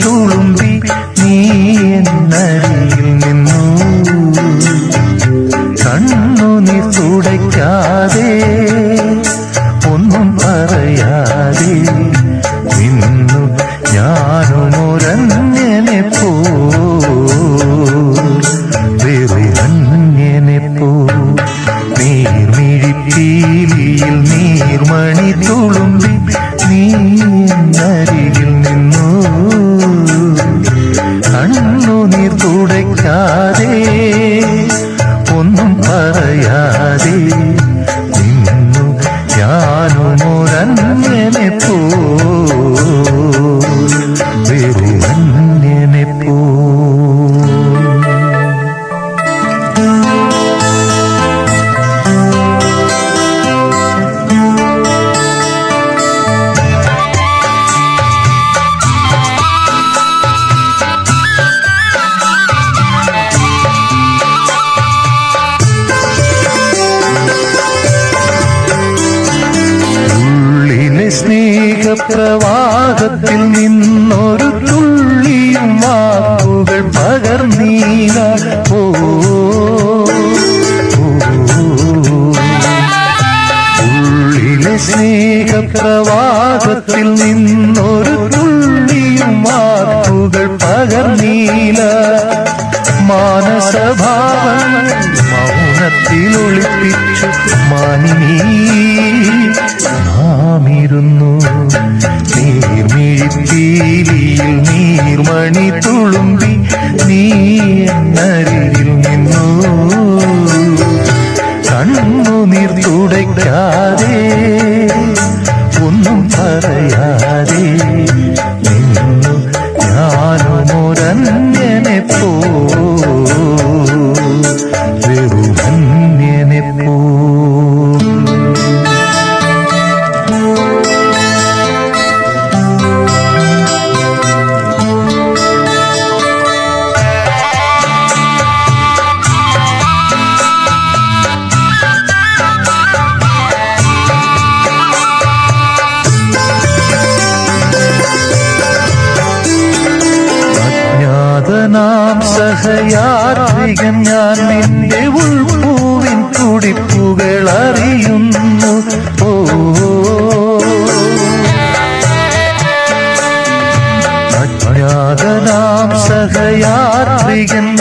tú கூட പ്രവാഹത്തിൽ നിന്നൊരു തുള്ളിയും വാക്കുകൾ പകർന്നീന. ഓ ഉള്ളിലെ സ്നേഹപ്രവാദത്തിൽ നിന്നൊരു തുള്ളിയും വാക്കുകൾ പകർന്നീല മാനസഭാവങ്ങൾ മൗനത്തിലൊളിപ്പിച്ചു മാനിനീ. हरे സഹയാത്രികൻ ഞാൻ നിന്റെ ഉൾപൂവിൻ തുടിപ്പുകൾ അറിയുന്നു. ഓ. അജ്ഞാതനാം സഹയാത്രികൻ